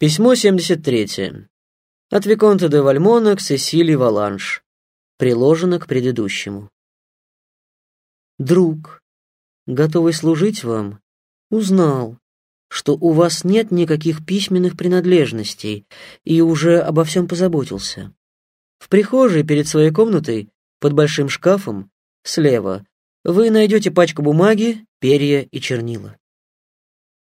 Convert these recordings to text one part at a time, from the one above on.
Письмо 73. От Виконта де Вальмона к Сесилии Валанш. Приложено к предыдущему. Друг, готовый служить вам, узнал, что у вас нет никаких письменных принадлежностей и уже обо всем позаботился. В прихожей перед своей комнатой, под большим шкафом, слева, вы найдете пачку бумаги, перья и чернила.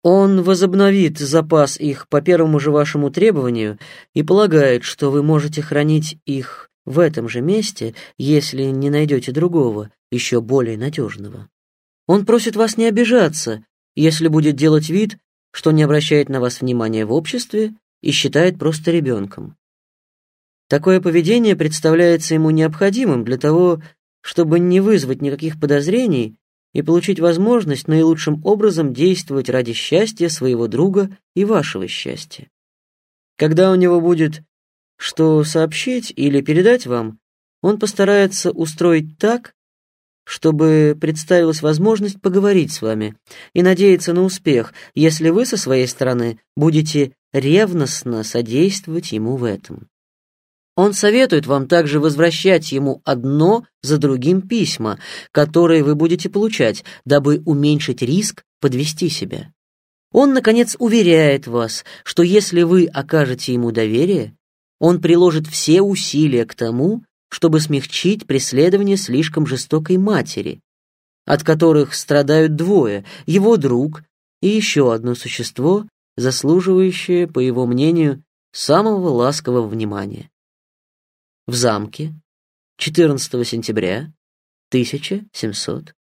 Он возобновит запас их по первому же вашему требованию и полагает, что вы можете хранить их в этом же месте, если не найдете другого, еще более надежного. Он просит вас не обижаться, если будет делать вид, что не обращает на вас внимания в обществе и считает просто ребенком. Такое поведение представляется ему необходимым для того, чтобы не вызвать никаких подозрений и получить возможность наилучшим образом действовать ради счастья своего друга и вашего счастья. Когда у него будет что сообщить или передать вам, он постарается устроить так, чтобы представилась возможность поговорить с вами и надеяться на успех, если вы со своей стороны будете ревностно содействовать ему в этом. Он советует вам также возвращать ему одно за другим письма, которые вы будете получать, дабы уменьшить риск подвести себя. Он, наконец, уверяет вас, что если вы окажете ему доверие, он приложит все усилия к тому, чтобы смягчить преследование слишком жестокой матери, от которых страдают двое, его друг и еще одно существо, заслуживающее, по его мнению, самого ласкового внимания в замке. 14 сентября 1700